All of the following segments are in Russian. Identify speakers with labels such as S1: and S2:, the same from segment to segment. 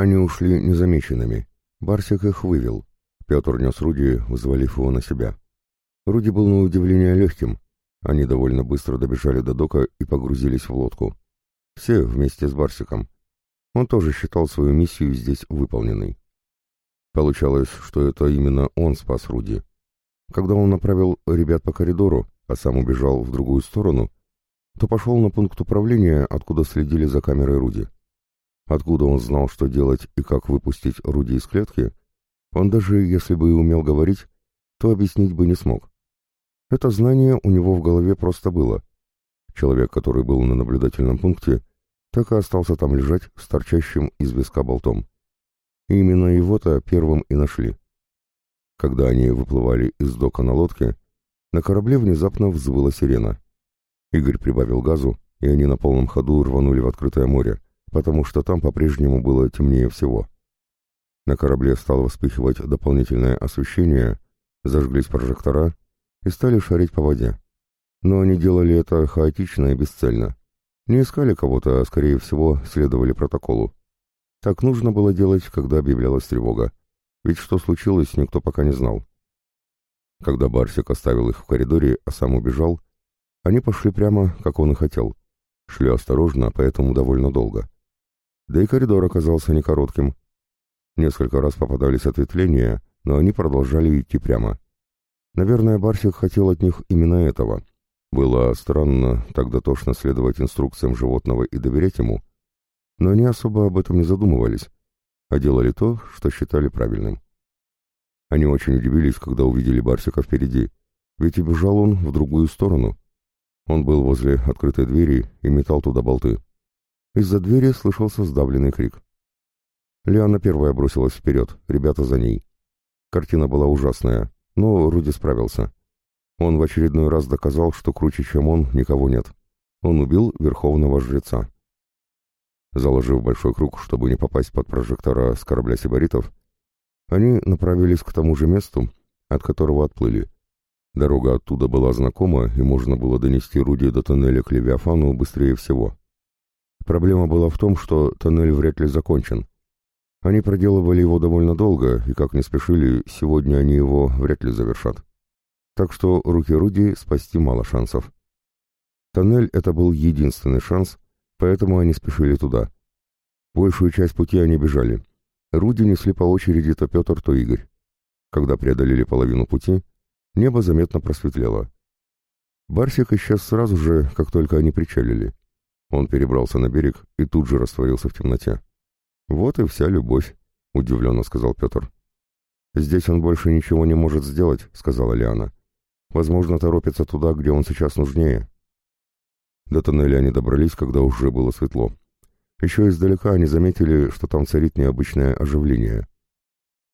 S1: Они ушли незамеченными. Барсик их вывел. Петр нес Руди, взвалив его на себя. Руди был на удивление легким. Они довольно быстро добежали до дока и погрузились в лодку. Все вместе с Барсиком. Он тоже считал свою миссию здесь выполненной. Получалось, что это именно он спас Руди. Когда он направил ребят по коридору, а сам убежал в другую сторону, то пошел на пункт управления, откуда следили за камерой Руди. Откуда он знал, что делать и как выпустить Руди из клетки, он даже, если бы и умел говорить, то объяснить бы не смог. Это знание у него в голове просто было. Человек, который был на наблюдательном пункте, так и остался там лежать с торчащим из виска болтом. И именно его-то первым и нашли. Когда они выплывали из дока на лодке, на корабле внезапно взвыла сирена. Игорь прибавил газу, и они на полном ходу рванули в открытое море, потому что там по-прежнему было темнее всего. На корабле стало вспыхивать дополнительное освещение, зажглись прожектора и стали шарить по воде. Но они делали это хаотично и бесцельно. Не искали кого-то, а, скорее всего, следовали протоколу. Так нужно было делать, когда объявлялась тревога. Ведь что случилось, никто пока не знал. Когда Барсик оставил их в коридоре, а сам убежал, они пошли прямо, как он и хотел. Шли осторожно, поэтому довольно долго. Да и коридор оказался не коротким. Несколько раз попадались ответвления, но они продолжали идти прямо. Наверное, Барсик хотел от них именно этого. Было странно так дотошно следовать инструкциям животного и доверять ему, но они особо об этом не задумывались, а делали то, что считали правильным. Они очень удивились, когда увидели Барсика впереди, ведь убежал он в другую сторону. Он был возле открытой двери и метал туда болты. Из-за двери слышался сдавленный крик. Лиана первая бросилась вперед, ребята за ней. Картина была ужасная, но Руди справился. Он в очередной раз доказал, что круче, чем он, никого нет. Он убил верховного жреца. Заложив большой круг, чтобы не попасть под прожектора с корабля сибаритов, они направились к тому же месту, от которого отплыли. Дорога оттуда была знакома, и можно было донести Руди до тоннеля к Левиафану быстрее всего. Проблема была в том, что тоннель вряд ли закончен. Они проделывали его довольно долго, и как не спешили, сегодня они его вряд ли завершат. Так что руки Руди спасти мало шансов. Тоннель — это был единственный шанс, поэтому они спешили туда. Большую часть пути они бежали. Руди несли по очереди то Петр, то Игорь. Когда преодолели половину пути, небо заметно просветлело. Барсик исчез сразу же, как только они причалили. Он перебрался на берег и тут же растворился в темноте. «Вот и вся любовь», — удивленно сказал Петр. «Здесь он больше ничего не может сделать», — сказала Лиана. «Возможно, торопится туда, где он сейчас нужнее». До тоннеля они добрались, когда уже было светло. Еще издалека они заметили, что там царит необычное оживление.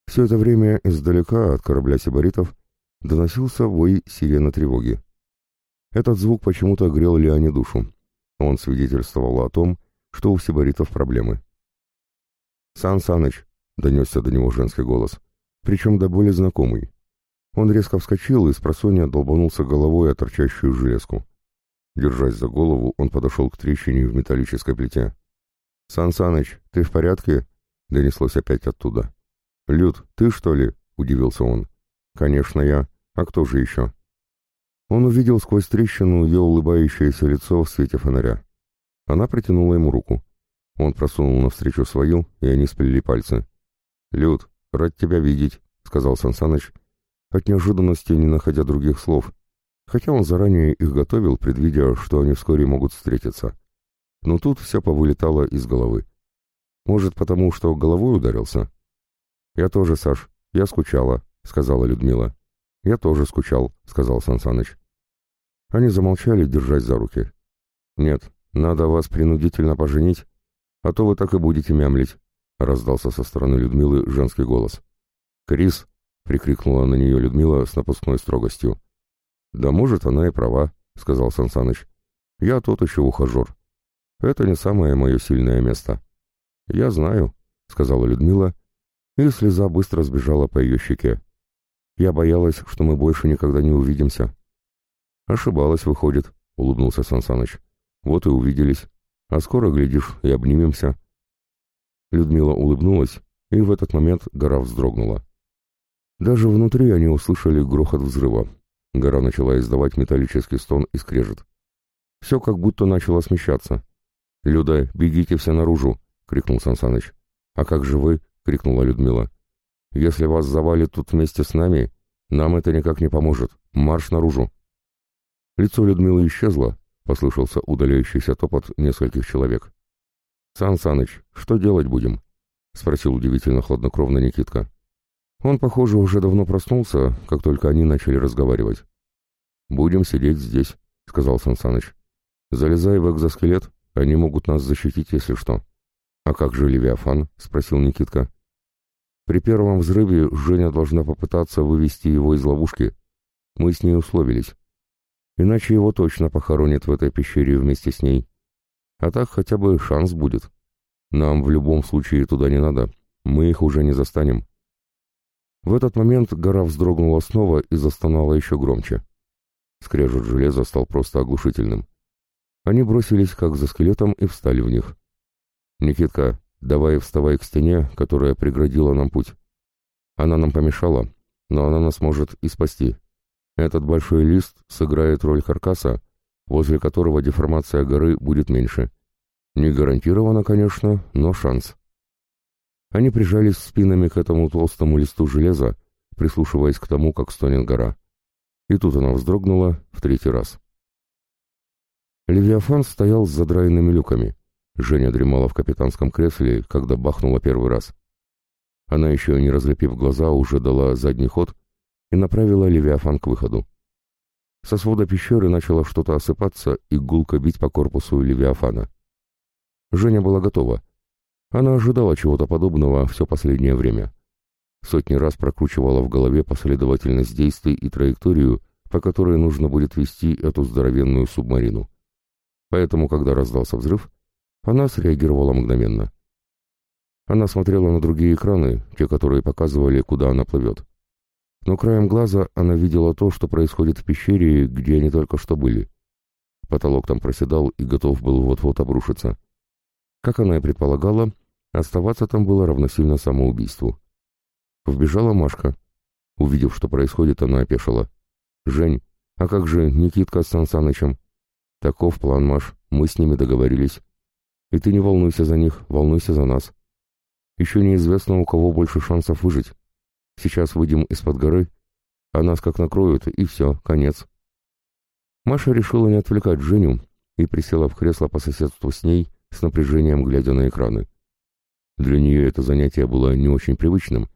S1: Все это время издалека от корабля сибаритов доносился вой сирены тревоги. Этот звук почему-то грел Лиане душу. Он свидетельствовал о том, что у сибаритов проблемы. «Сан Саныч», — донесся до него женский голос, причем до более знакомый. Он резко вскочил и с просонья долбанулся головой о торчащую железку. Держась за голову, он подошел к трещине в металлической плите. «Сан Саныч, ты в порядке?» — донеслось опять оттуда. «Люд, ты что ли?» — удивился он. «Конечно я. А кто же еще?» Он увидел сквозь трещину ее улыбающееся лицо в свете фонаря. Она протянула ему руку. Он просунул навстречу свою, и они сплели пальцы. «Люд, рад тебя видеть», — сказал Сансаныч, от неожиданности не находя других слов, хотя он заранее их готовил, предвидя, что они вскоре могут встретиться. Но тут все повылетало из головы. Может, потому что головой ударился? «Я тоже, Саш, я скучала», — сказала Людмила. «Я тоже скучал», — сказал Сансаныч. Они замолчали, держась за руки. «Нет, надо вас принудительно поженить, а то вы так и будете мямлить», — раздался со стороны Людмилы женский голос. «Крис!» — прикрикнула на нее Людмила с напускной строгостью. «Да может, она и права», — сказал Сансаныч. «Я тот еще ухажер. Это не самое мое сильное место». «Я знаю», — сказала Людмила, и слеза быстро сбежала по ее щеке. «Я боялась, что мы больше никогда не увидимся». «Ошибалась, выходит», — улыбнулся Сансаныч. «Вот и увиделись. А скоро, глядишь, и обнимемся». Людмила улыбнулась, и в этот момент гора вздрогнула. Даже внутри они услышали грохот взрыва. Гора начала издавать металлический стон и скрежет. Все как будто начало смещаться. «Люда, бегите все наружу!» — крикнул Сансаныч. «А как же вы?» — крикнула Людмила. «Если вас завалит тут вместе с нами, нам это никак не поможет. Марш наружу!» Лицо Людмилы исчезло, послышался удаляющийся топот нескольких человек. «Сан Саныч, что делать будем?» — спросил удивительно хладнокровно Никитка. Он, похоже, уже давно проснулся, как только они начали разговаривать. «Будем сидеть здесь», — сказал Сан Саныч. «Залезай в экзоскелет, они могут нас защитить, если что». «А как же Левиафан?» — спросил Никитка. «При первом взрыве Женя должна попытаться вывести его из ловушки. Мы с ней условились. Иначе его точно похоронят в этой пещере вместе с ней. А так хотя бы шанс будет. Нам в любом случае туда не надо. Мы их уже не застанем». В этот момент гора вздрогнула снова и застонала еще громче. Скрежет железа стал просто оглушительным. Они бросились как за скелетом и встали в них. «Никитка, давай вставай к стене, которая преградила нам путь. Она нам помешала, но она нас может и спасти. Этот большой лист сыграет роль каркаса, возле которого деформация горы будет меньше. Не гарантированно, конечно, но шанс». Они прижались спинами к этому толстому листу железа, прислушиваясь к тому, как стонет гора. И тут она вздрогнула в третий раз. Левиафан стоял с задраенными люками. Женя дремала в капитанском кресле, когда бахнула первый раз. Она еще не разлепив глаза, уже дала задний ход и направила Левиафан к выходу. Со свода пещеры начало что-то осыпаться и гулко бить по корпусу Левиафана. Женя была готова. Она ожидала чего-то подобного все последнее время. Сотни раз прокручивала в голове последовательность действий и траекторию, по которой нужно будет вести эту здоровенную субмарину. Поэтому, когда раздался взрыв, она среагировала мгновенно. Она смотрела на другие экраны, те, которые показывали, куда она плывет. Но краем глаза она видела то, что происходит в пещере, где они только что были. Потолок там проседал и готов был вот-вот обрушиться. Как она и предполагала, оставаться там было равносильно самоубийству. Вбежала Машка. Увидев, что происходит, она опешила. «Жень, а как же Никитка с Сансанычем?» «Таков план, Маш, мы с ними договорились. И ты не волнуйся за них, волнуйся за нас. Еще неизвестно, у кого больше шансов выжить. Сейчас выйдем из-под горы, а нас как накроют, и все, конец». Маша решила не отвлекать Женю и присела в кресло по соседству с ней, с напряжением глядя на экраны. Для нее это занятие было не очень привычным,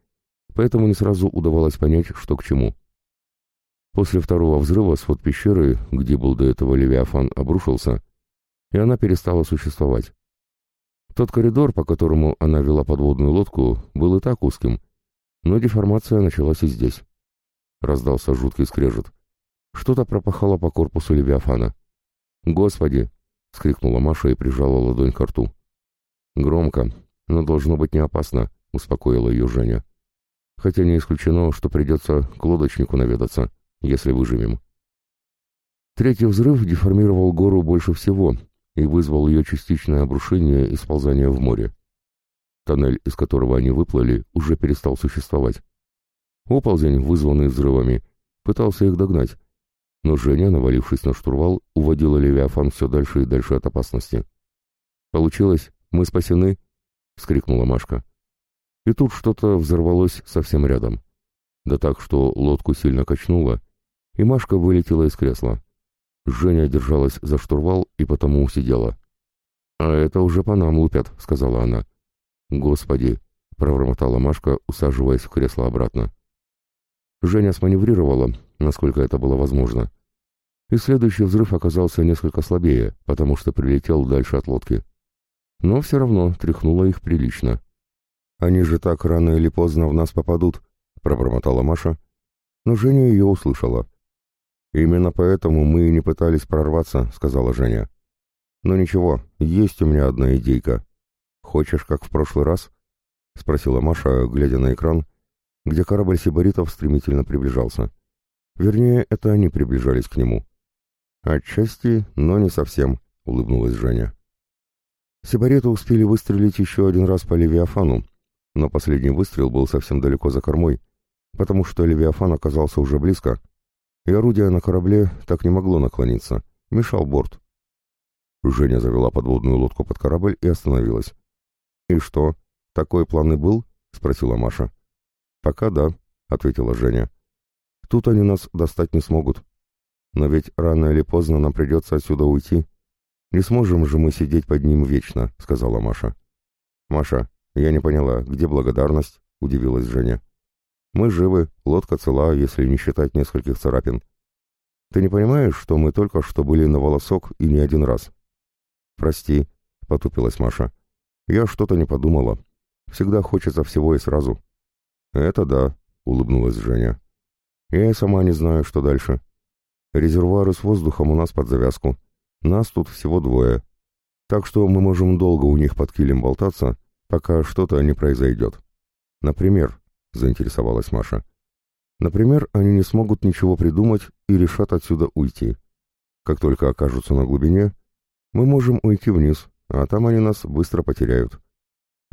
S1: поэтому не сразу удавалось понять, что к чему. После второго взрыва свод пещеры, где был до этого Левиафан, обрушился, и она перестала существовать. Тот коридор, по которому она вела подводную лодку, был и так узким, но деформация началась и здесь. Раздался жуткий скрежет. Что-то пропахало по корпусу Левиафана. «Господи!» — вскрикнула Маша и прижала ладонь к рту. «Громко, но должно быть не опасно», — успокоила ее Женя. «Хотя не исключено, что придется к лодочнику наведаться, если выживем». Третий взрыв деформировал гору больше всего и вызвал ее частичное обрушение и сползание в море. Тоннель, из которого они выплыли, уже перестал существовать. Оползень, вызванный взрывами, пытался их догнать, но Женя, навалившись на штурвал, уводила Левиафан все дальше и дальше от опасности. «Получилось? Мы спасены?» — вскрикнула Машка. И тут что-то взорвалось совсем рядом. Да так, что лодку сильно качнуло, и Машка вылетела из кресла. Женя держалась за штурвал и потому сидела. «А это уже по нам лупят», — сказала она. «Господи!» — провормотала Машка, усаживаясь в кресло обратно. Женя сманеврировала, насколько это было возможно. И следующий взрыв оказался несколько слабее, потому что прилетел дальше от лодки. Но все равно тряхнуло их прилично. «Они же так рано или поздно в нас попадут», — пробормотала Маша. Но Женя ее услышала. «Именно поэтому мы и не пытались прорваться», — сказала Женя. «Но ничего, есть у меня одна идейка. Хочешь, как в прошлый раз?» — спросила Маша, глядя на экран, где корабль сибаритов стремительно приближался. Вернее, это они приближались к нему. «Отчасти, но не совсем», — улыбнулась Женя. Сибареты успели выстрелить еще один раз по Левиафану, но последний выстрел был совсем далеко за кормой, потому что Левиафан оказался уже близко, и орудие на корабле так не могло наклониться, мешал борт. Женя завела подводную лодку под корабль и остановилась. «И что, такой план и был?» — спросила Маша. «Пока да», — ответила Женя. «Тут они нас достать не смогут. Но ведь рано или поздно нам придется отсюда уйти. Не сможем же мы сидеть под ним вечно», — сказала Маша. «Маша, я не поняла, где благодарность?» — удивилась Женя. «Мы живы, лодка цела, если не считать нескольких царапин. Ты не понимаешь, что мы только что были на волосок и не один раз?» «Прости», — потупилась Маша. «Я что-то не подумала. Всегда хочется всего и сразу». «Это да», — улыбнулась Женя. «Я и сама не знаю, что дальше. Резервуары с воздухом у нас под завязку. Нас тут всего двое. Так что мы можем долго у них под килем болтаться, пока что-то не произойдет. Например, — заинтересовалась Маша. Например, они не смогут ничего придумать и решат отсюда уйти. Как только окажутся на глубине, мы можем уйти вниз, а там они нас быстро потеряют.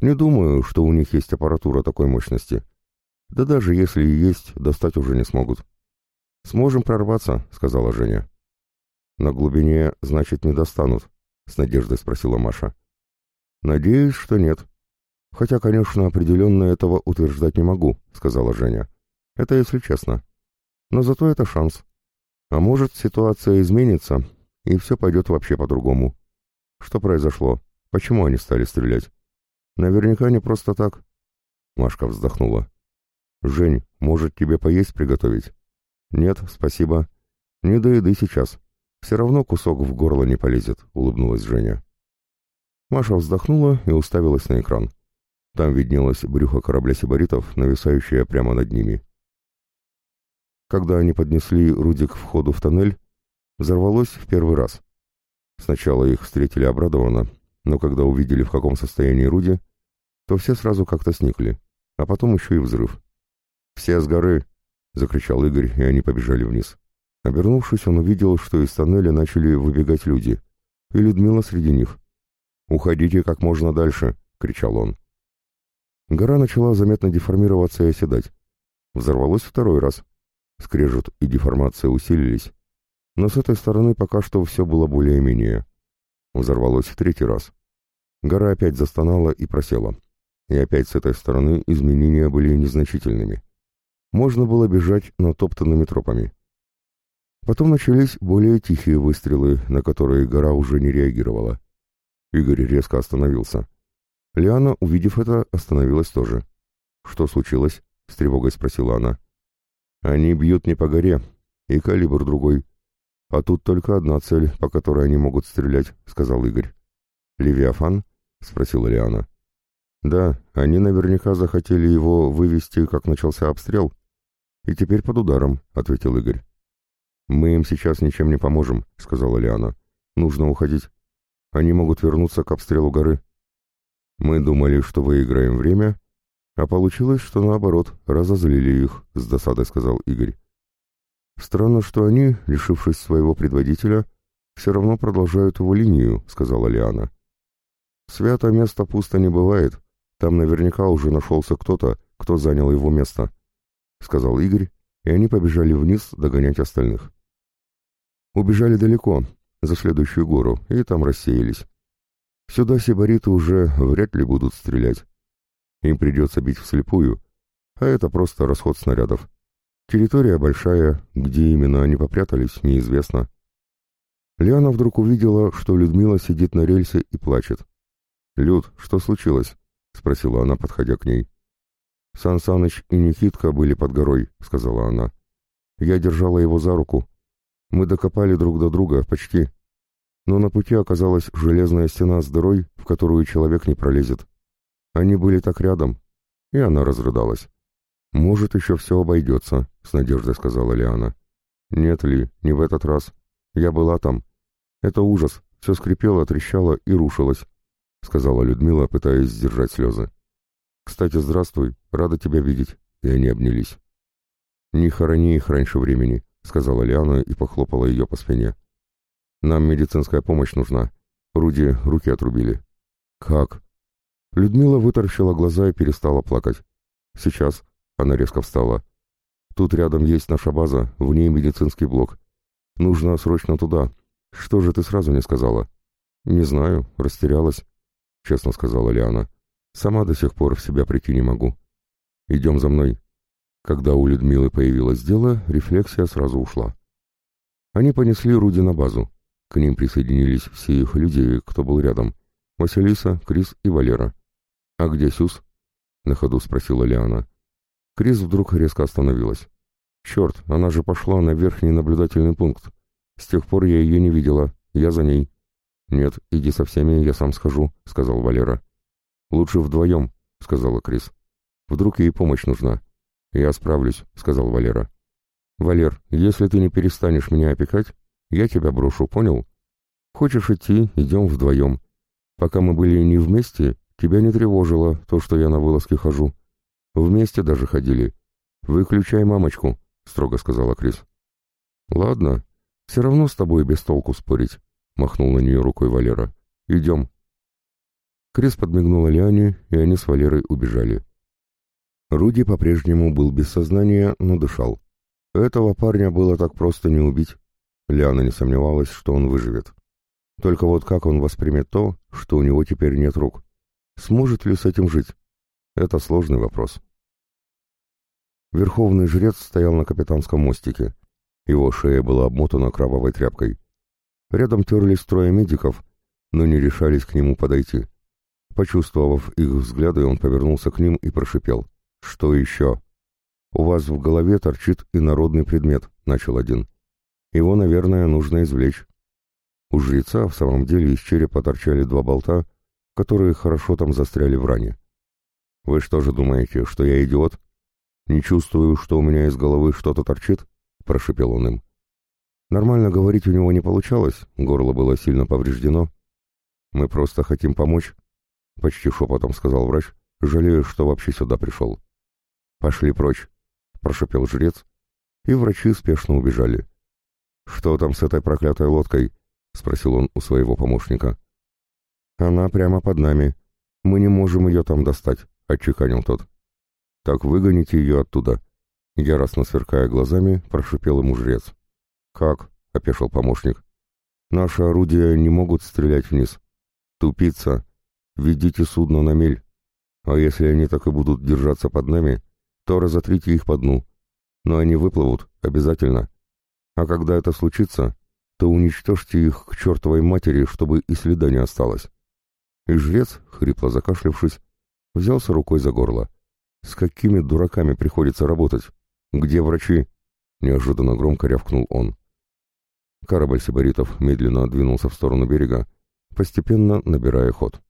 S1: Не думаю, что у них есть аппаратура такой мощности. Да даже если и есть, достать уже не смогут. «Сможем прорваться», — сказала Женя. «На глубине, значит, не достанут?» — с надеждой спросила Маша. «Надеюсь, что нет. Хотя, конечно, определенно этого утверждать не могу», — сказала Женя. «Это если честно. Но зато это шанс. А может, ситуация изменится, и все пойдет вообще по-другому. Что произошло? Почему они стали стрелять? Наверняка не просто так». Машка вздохнула. «Жень, может, тебе поесть приготовить?» «Нет, спасибо. Не до еды сейчас. Все равно кусок в горло не полезет», — улыбнулась Женя. Маша вздохнула и уставилась на экран. Там виднелось брюхо корабля сибаритов, нависающее прямо над ними. Когда они поднесли Руди к входу в тоннель, взорвалось в первый раз. Сначала их встретили обрадованно, но когда увидели, в каком состоянии Руди, то все сразу как-то сникли, а потом еще и взрыв. «Все с горы!» — закричал Игорь, и они побежали вниз. Обернувшись, он увидел, что из тоннеля начали выбегать люди, и Людмила среди них. «Уходите как можно дальше!» — кричал он. Гора начала заметно деформироваться и оседать. Взорвалось второй раз. Скрежет и деформация усилились. Но с этой стороны пока что все было более-менее. Взорвалось в третий раз. Гора опять застонала и просела. И опять с этой стороны изменения были незначительными можно было бежать натоптанными тропами. Потом начались более тихие выстрелы, на которые гора уже не реагировала. Игорь резко остановился. Лиана, увидев это, остановилась тоже. «Что случилось?» — с тревогой спросила она. «Они бьют не по горе, и калибр другой. А тут только одна цель, по которой они могут стрелять», — сказал Игорь. «Левиафан?» — спросила Лиана. «Да, они наверняка захотели его вывести, как начался обстрел, «И теперь под ударом», — ответил Игорь. «Мы им сейчас ничем не поможем», — сказала Лиана. «Нужно уходить. Они могут вернуться к обстрелу горы». «Мы думали, что выиграем время, а получилось, что наоборот, разозлили их», — с досадой сказал Игорь. «Странно, что они, лишившись своего предводителя, все равно продолжают его линию», — сказала Лиана. «Свято место пусто не бывает. Там наверняка уже нашелся кто-то, кто занял его место», — сказал Игорь, и они побежали вниз догонять остальных. Убежали далеко, за следующую гору, и там рассеялись. Сюда сибариты уже вряд ли будут стрелять. Им придется бить вслепую, а это просто расход снарядов. Территория большая, где именно они попрятались, неизвестно. Лиана вдруг увидела, что Людмила сидит на рельсе и плачет. «Люд, что случилось?» — спросила она, подходя к ней. «Сан Саныч и Никитка были под горой», — сказала она. «Я держала его за руку. Мы докопали друг до друга, почти. Но на пути оказалась железная стена с дырой, в которую человек не пролезет. Они были так рядом». И она разрыдалась. «Может, еще все обойдется», — с надеждой сказала Лиана. «Нет ли, не в этот раз. Я была там. Это ужас. Все скрипело, трещало и рушилось», — сказала Людмила, пытаясь сдержать слезы. «Кстати, здравствуй, рада тебя видеть», и они обнялись. «Не хорони их раньше времени», — сказала Лиана и похлопала ее по спине. «Нам медицинская помощь нужна. Руди руки отрубили». «Как?» Людмила вытаращила глаза и перестала плакать. «Сейчас». Она резко встала. «Тут рядом есть наша база, в ней медицинский блок. Нужно срочно туда. Что же ты сразу не сказала?» «Не знаю, растерялась», — честно сказала Лиана. «Сама до сих пор в себя прийти не могу. Идем за мной». Когда у Людмилы появилось дело, рефлексия сразу ушла. Они понесли Руди на базу. К ним присоединились все их люди, кто был рядом. Василиса, Крис и Валера. «А где Сюз?» — на ходу спросила Лиана. Крис вдруг резко остановилась. «Черт, она же пошла на верхний наблюдательный пункт. С тех пор я ее не видела. Я за ней». «Нет, иди со всеми, я сам схожу», — сказал Валера. «Лучше вдвоем», — сказала Крис. «Вдруг ей помощь нужна». «Я справлюсь», — сказал Валера. «Валер, если ты не перестанешь меня опекать, я тебя брошу, понял? Хочешь идти, идем вдвоем. Пока мы были не вместе, тебя не тревожило то, что я на вылазки хожу. Вместе даже ходили. Выключай мамочку», — строго сказала Крис. «Ладно, все равно с тобой без толку спорить», — махнул на нее рукой Валера. «Идем». Крис подмигнула Лиане, и они с Валерой убежали. Руди по-прежнему был без сознания, но дышал. Этого парня было так просто не убить. Лиана не сомневалась, что он выживет. Только вот как он воспримет то, что у него теперь нет рук? Сможет ли с этим жить? Это сложный вопрос. Верховный жрец стоял на капитанском мостике. Его шея была обмотана кровавой тряпкой. Рядом терлись трое медиков, но не решались к нему подойти. Почувствовав их взгляды, он повернулся к ним и прошипел. «Что еще?» «У вас в голове торчит инородный предмет», — начал один. «Его, наверное, нужно извлечь». У жреца в самом деле из черепа торчали два болта, которые хорошо там застряли в ране. «Вы что же думаете, что я идиот? Не чувствую, что у меня из головы что-то торчит?» — прошепел он им. Нормально говорить у него не получалось, горло было сильно повреждено. «Мы просто хотим помочь», — почти шепотом сказал врач, жалею, что вообще сюда пришел. «Пошли прочь», — прошепел жрец, и врачи спешно убежали. «Что там с этой проклятой лодкой?» — спросил он у своего помощника. «Она прямо под нами. Мы не можем ее там достать», — отчеканил тот. «Так выгоните ее оттуда», — яростно сверкая глазами, прошипел ему жрец. «Как?» — опешил помощник. «Наши орудия не могут стрелять вниз. Тупица! Ведите судно на мель. А если они так и будут держаться под нами, то разотрите их по дну. Но они выплывут, обязательно. А когда это случится, то уничтожьте их к чертовой матери, чтобы и следа не осталось. И жрец, хрипло закашлявшись, взялся рукой за горло. С какими дураками приходится работать? Где врачи? Неожиданно громко рявкнул он. Корабль сибаритов медленно двинулся в сторону берега, постепенно набирая ход.